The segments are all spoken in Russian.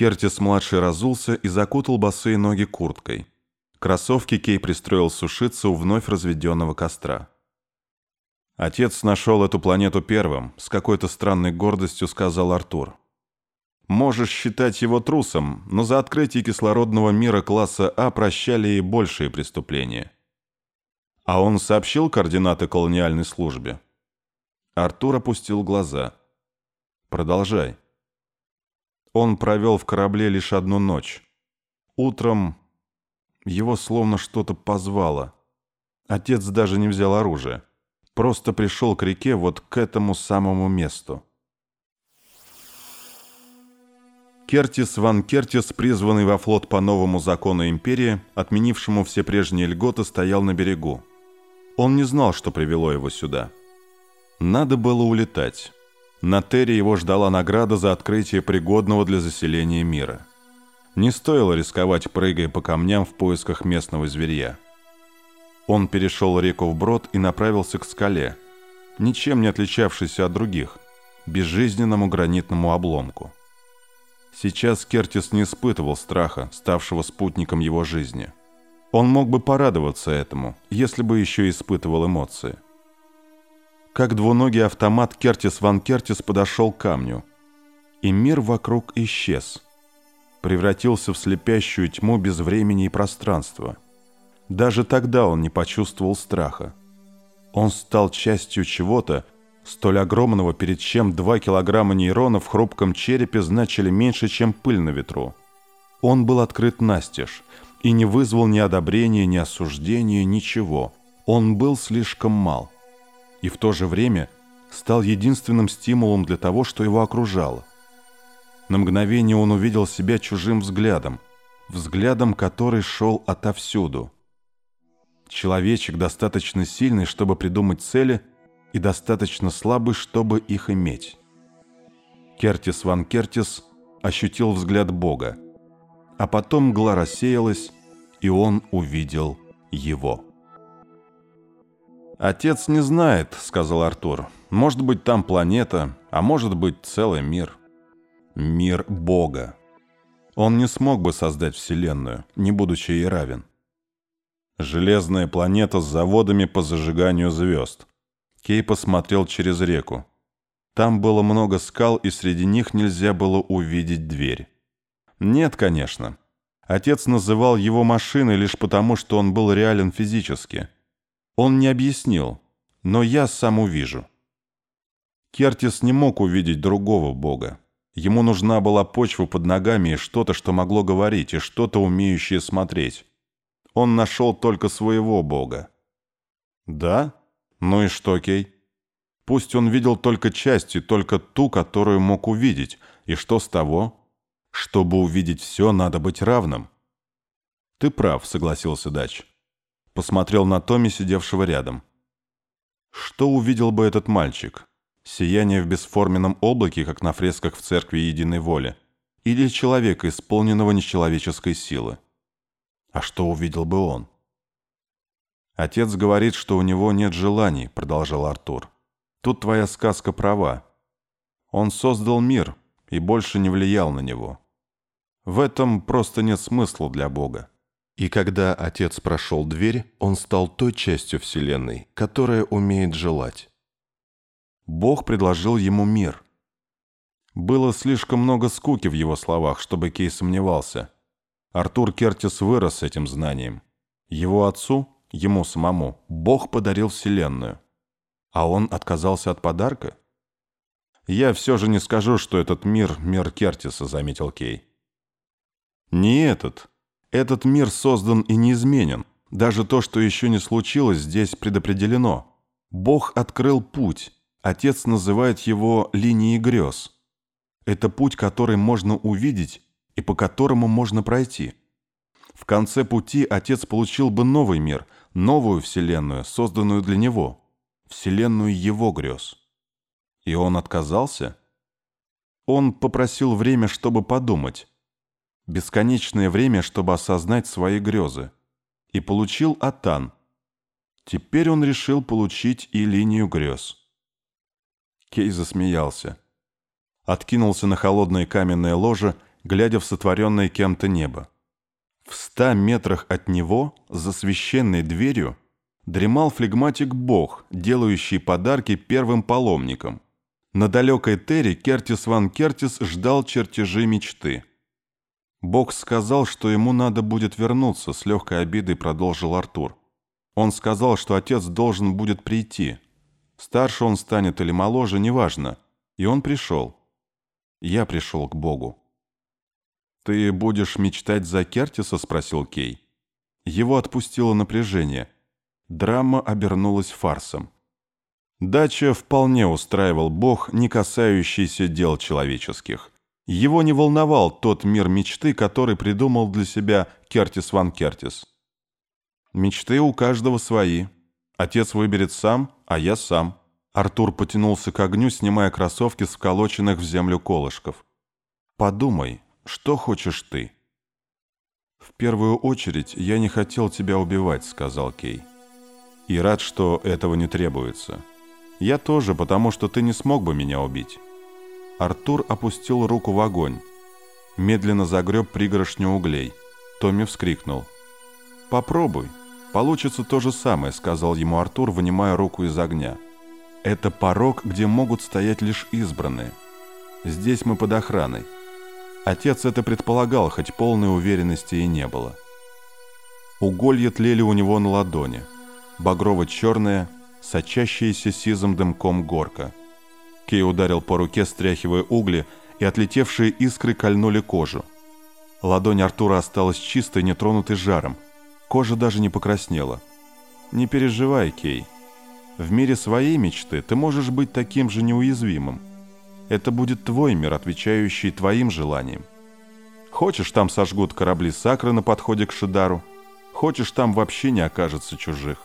Кертис-младший разулся и закутал босые ноги курткой. Кроссовки Кей пристроил сушиться у вновь разведенного костра. «Отец нашел эту планету первым», — с какой-то странной гордостью сказал Артур. «Можешь считать его трусом, но за открытие кислородного мира класса А прощали и большие преступления». «А он сообщил координаты колониальной службе?» Артур опустил глаза. «Продолжай». Он провел в корабле лишь одну ночь. Утром его словно что-то позвало. Отец даже не взял оружие. Просто пришел к реке вот к этому самому месту. Кертис Ван Кертис, призванный во флот по новому закону империи, отменившему все прежние льготы, стоял на берегу. Он не знал, что привело его сюда. Надо было улетать. На Терре его ждала награда за открытие пригодного для заселения мира. Не стоило рисковать, прыгая по камням в поисках местного зверья. Он перешел реку вброд и направился к скале, ничем не отличавшейся от других, безжизненному гранитному обломку. Сейчас Кертис не испытывал страха, ставшего спутником его жизни. Он мог бы порадоваться этому, если бы еще испытывал эмоции – как двуногий автомат Кертис Ван Кертис подошел к камню. И мир вокруг исчез. Превратился в слепящую тьму без времени и пространства. Даже тогда он не почувствовал страха. Он стал частью чего-то, столь огромного, перед чем два килограмма нейронов в хрупком черепе значили меньше, чем пыль на ветру. Он был открыт настежь и не вызвал ни одобрения, ни осуждения, ничего. Он был слишком мал и в то же время стал единственным стимулом для того, что его окружало. На мгновение он увидел себя чужим взглядом, взглядом, который шел отовсюду. Человечек достаточно сильный, чтобы придумать цели, и достаточно слабый, чтобы их иметь. Кертис Ван Кертис ощутил взгляд Бога, а потом мгла рассеялась, и он увидел его. «Отец не знает», — сказал Артур. «Может быть, там планета, а может быть, целый мир. Мир Бога. Он не смог бы создать Вселенную, не будучи ей равен. Железная планета с заводами по зажиганию звезд. Кей посмотрел через реку. Там было много скал, и среди них нельзя было увидеть дверь. Нет, конечно. Отец называл его машиной лишь потому, что он был реален физически — он не объяснил, но я сам увижу. Кертис не мог увидеть другого бога. Ему нужна была почва под ногами и что-то, что могло говорить, и что-то, умеющее смотреть. Он нашел только своего бога. Да? Ну и что, Кей? Пусть он видел только часть, и только ту, которую мог увидеть. И что с того? Чтобы увидеть все, надо быть равным. Ты прав, согласился Дач посмотрел на Томми, сидевшего рядом. Что увидел бы этот мальчик? Сияние в бесформенном облаке, как на фресках в церкви Единой Воли? Или человека, исполненного нечеловеческой силы? А что увидел бы он? «Отец говорит, что у него нет желаний», — продолжал Артур. «Тут твоя сказка права. Он создал мир и больше не влиял на него. В этом просто нет смысла для Бога. И когда Отец прошел дверь, он стал той частью Вселенной, которая умеет желать. Бог предложил ему мир. Было слишком много скуки в его словах, чтобы Кей сомневался. Артур Кертис вырос с этим знанием. Его отцу, ему самому, Бог подарил Вселенную. А он отказался от подарка? «Я все же не скажу, что этот мир — мир Кертиса», — заметил Кей. «Не этот», этот мир создан и неизменен. Даже то, что еще не случилось, здесь предопределено. Бог открыл путь. Отец называет его линией грез. Это путь, который можно увидеть и по которому можно пройти. В конце пути отец получил бы новый мир, новую вселенную, созданную для него, вселенную его грез. И он отказался? Он попросил время, чтобы подумать бесконечное время, чтобы осознать свои грезы, и получил Атан. Теперь он решил получить и линию грез. Кей засмеялся. Откинулся на холодное каменное ложе глядя в сотворенное кем-то небо. В ста метрах от него, за священной дверью, дремал флегматик Бог, делающий подарки первым паломникам. На далекой Терри Кертис Ван Кертис ждал чертежи мечты. Бог сказал, что ему надо будет вернуться, с легкой обидой продолжил Артур. Он сказал, что отец должен будет прийти. Старше он станет или моложе, неважно. И он пришел. Я пришел к Богу. «Ты будешь мечтать за Кертиса?» – спросил Кей. Его отпустило напряжение. Драма обернулась фарсом. Дача вполне устраивал Бог, не касающийся дел человеческих. Его не волновал тот мир мечты, который придумал для себя Кертис Ван Кертис. Мечты у каждого свои. Отец выберет сам, а я сам. Артур потянулся к огню, снимая кроссовки с вколоченных в землю колышков. «Подумай, что хочешь ты?» «В первую очередь, я не хотел тебя убивать», — сказал Кей. «И рад, что этого не требуется. Я тоже, потому что ты не смог бы меня убить». Артур опустил руку в огонь. Медленно загреб пригоршню углей. Томми вскрикнул. «Попробуй. Получится то же самое», — сказал ему Артур, вынимая руку из огня. «Это порог, где могут стоять лишь избранные. Здесь мы под охраной. Отец это предполагал, хоть полной уверенности и не было. Уголья тлели у него на ладони. Багрово-черная, сочащаяся сизым дымком горка. Кей ударил по руке, стряхивая угли, и отлетевшие искры кольнули кожу. Ладонь Артура осталась чистой, нетронутой жаром. Кожа даже не покраснела. «Не переживай, Кей. В мире своей мечты ты можешь быть таким же неуязвимым. Это будет твой мир, отвечающий твоим желаниям. Хочешь, там сожгут корабли Сакры на подходе к Шидару. Хочешь, там вообще не окажется чужих.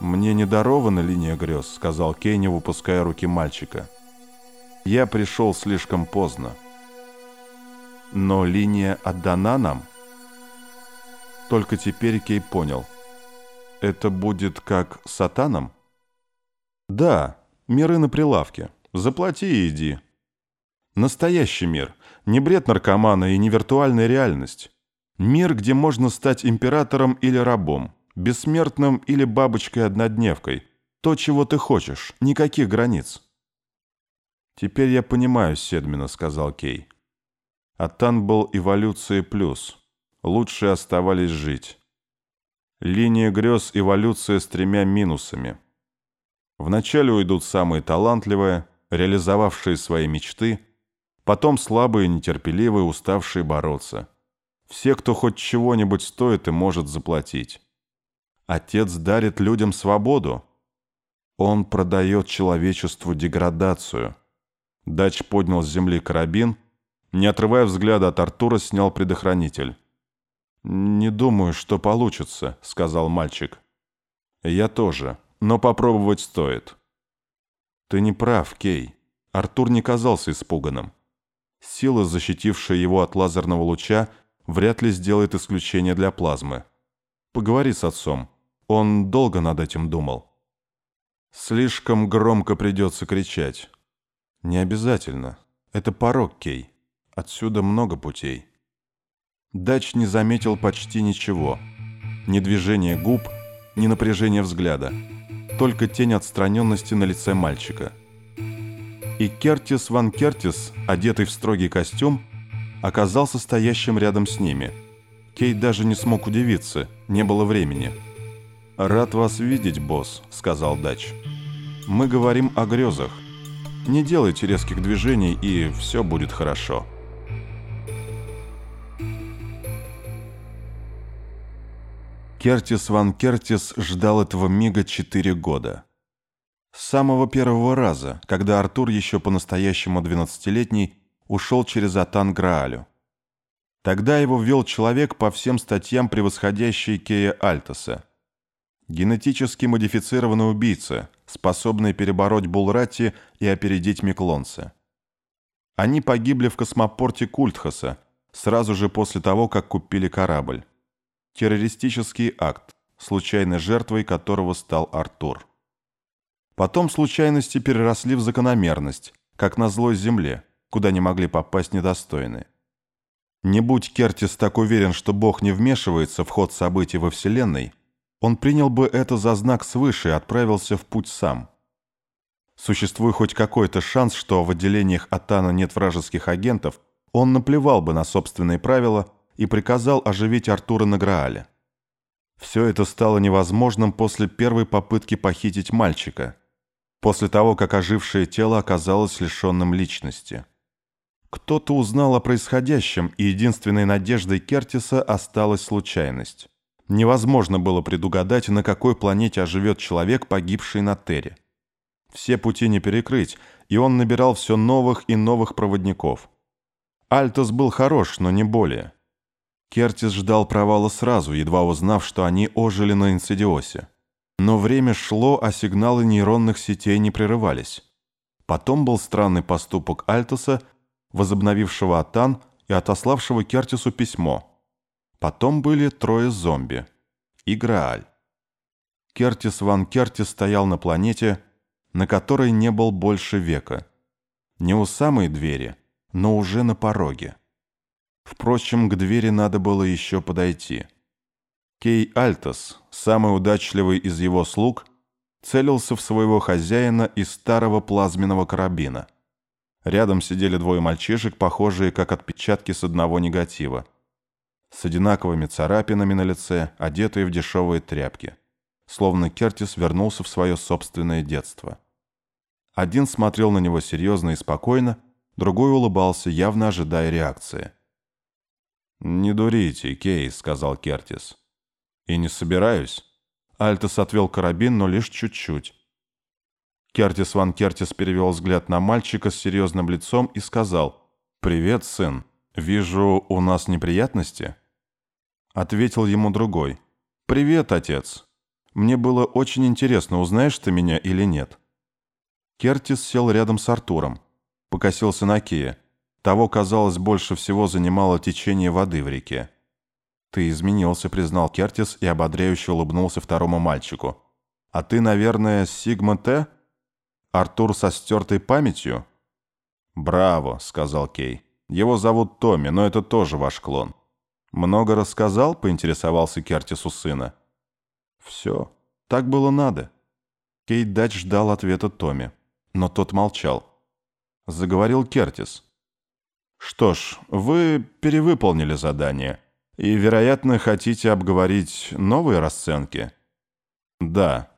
«Мне не дарована линия грез», — сказал Кенни, выпуская руки мальчика. «Я пришел слишком поздно». «Но линия отдана нам?» Только теперь Кей понял. «Это будет как сатаном?» «Да, миры на прилавке. Заплати и иди. Настоящий мир. Не бред наркомана и не виртуальная реальность. Мир, где можно стать императором или рабом, бессмертным или бабочкой-однодневкой. То, чего ты хочешь. Никаких границ. «Теперь я понимаю Седмина», — сказал Кей. Атан был эволюцией плюс. Лучшие оставались жить. Линия грез — эволюция с тремя минусами. Вначале уйдут самые талантливые, реализовавшие свои мечты, потом слабые, нетерпеливые, уставшие бороться. Все, кто хоть чего-нибудь стоит и может заплатить. Отец дарит людям свободу. Он продает человечеству деградацию. Дач поднял с земли карабин, не отрывая взгляда от Артура, снял предохранитель. «Не думаю, что получится», — сказал мальчик. «Я тоже, но попробовать стоит». «Ты не прав, Кей». Артур не казался испуганным. Сила, защитившая его от лазерного луча, вряд ли сделает исключение для плазмы. Поговори с отцом. Он долго над этим думал. Слишком громко придется кричать. Не обязательно. Это порог, Кей. Отсюда много путей. Дач не заметил почти ничего. Ни движения губ, ни напряжения взгляда только тень отстраненности на лице мальчика. И Кертис Ван Кертис, одетый в строгий костюм, оказался стоящим рядом с ними. Кейт даже не смог удивиться, не было времени. «Рад вас видеть, босс», — сказал Дач. «Мы говорим о грезах. Не делайте резких движений, и все будет хорошо». Кертис Ван Кертис ждал этого мига четыре года. С самого первого раза, когда Артур еще по-настоящему двенадцатилетний ушел через Атан Граалю. Тогда его ввел человек по всем статьям, превосходящий Кея Альтоса. Генетически модифицированный убийца, способный перебороть Булрати и опередить Миклонса. Они погибли в космопорте Культхаса, сразу же после того, как купили корабль террористический акт, случайной жертвой которого стал Артур. Потом случайности переросли в закономерность, как на злой земле, куда не могли попасть недостойные. Не будь Кертис так уверен, что Бог не вмешивается в ход событий во Вселенной, он принял бы это за знак свыше и отправился в путь сам. Существуя хоть какой-то шанс, что в отделениях Атана нет вражеских агентов, он наплевал бы на собственные правила и приказал оживить Артура на Граале. Все это стало невозможным после первой попытки похитить мальчика, после того, как ожившее тело оказалось лишенным личности. Кто-то узнал о происходящем, и единственной надеждой Кертиса осталась случайность. Невозможно было предугадать, на какой планете оживет человек, погибший на Терре. Все пути не перекрыть, и он набирал все новых и новых проводников. Альтос был хорош, но не более. Кертис ждал провала сразу, едва узнав, что они ожили на инсидиосе. Но время шло, а сигналы нейронных сетей не прерывались. Потом был странный поступок Альтоса, возобновившего Атан и отославшего Кертису письмо. Потом были трое зомби. И. Кертис Ван Кертис стоял на планете, на которой не был больше века. Не у самой двери, но уже на пороге. Впрочем, к двери надо было еще подойти. Кей Альтос, самый удачливый из его слуг, целился в своего хозяина из старого плазменного карабина. Рядом сидели двое мальчишек, похожие как отпечатки с одного негатива. С одинаковыми царапинами на лице, одетые в дешевые тряпки. Словно Кертис вернулся в свое собственное детство. Один смотрел на него серьезно и спокойно, другой улыбался, явно ожидая реакции. «Не дурите, Кей», — сказал Кертис. «И не собираюсь». Альтес отвел карабин, но лишь чуть-чуть. Кертис Ван Кертис перевел взгляд на мальчика с серьезным лицом и сказал «Привет, сын. Вижу, у нас неприятности?» Ответил ему другой «Привет, отец. Мне было очень интересно, узнаешь ты меня или нет?» Кертис сел рядом с Артуром. Покосился на Кея. Того, казалось, больше всего занимало течение воды в реке. «Ты изменился», — признал Кертис и ободряюще улыбнулся второму мальчику. «А ты, наверное, Сигма Т? Артур со стертой памятью?» «Браво», — сказал Кей. «Его зовут Томми, но это тоже ваш клон». «Много рассказал?» — поинтересовался Кертис у сына. «Все. Так было надо». Кейт Дач ждал ответа Томми, но тот молчал. Заговорил Кертис. Что ж, вы перевыполнили задание и, вероятно, хотите обговорить новые расценки? Да.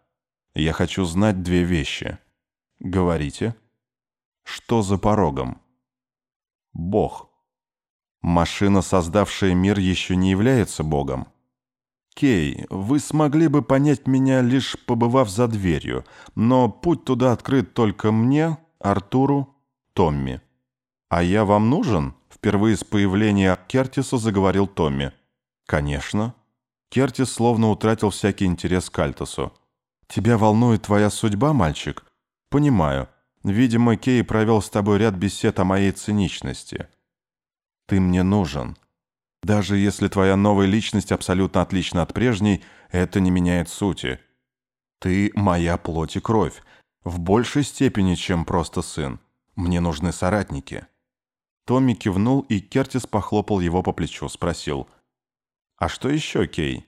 Я хочу знать две вещи. Говорите. Что за порогом? Бог. Машина, создавшая мир, еще не является Богом. Кей, вы смогли бы понять меня, лишь побывав за дверью, но путь туда открыт только мне, Артуру, Томми. «А я вам нужен?» — впервые с появления Кертиса заговорил Томми. «Конечно». Кертис словно утратил всякий интерес к Альтосу. «Тебя волнует твоя судьба, мальчик?» «Понимаю. Видимо, Кей провел с тобой ряд бесед о моей циничности. Ты мне нужен. Даже если твоя новая личность абсолютно отлична от прежней, это не меняет сути. Ты моя плоть и кровь, в большей степени, чем просто сын. Мне нужны соратники». Томми кивнул, и Кертис похлопал его по плечу, спросил. «А что еще, Кей?»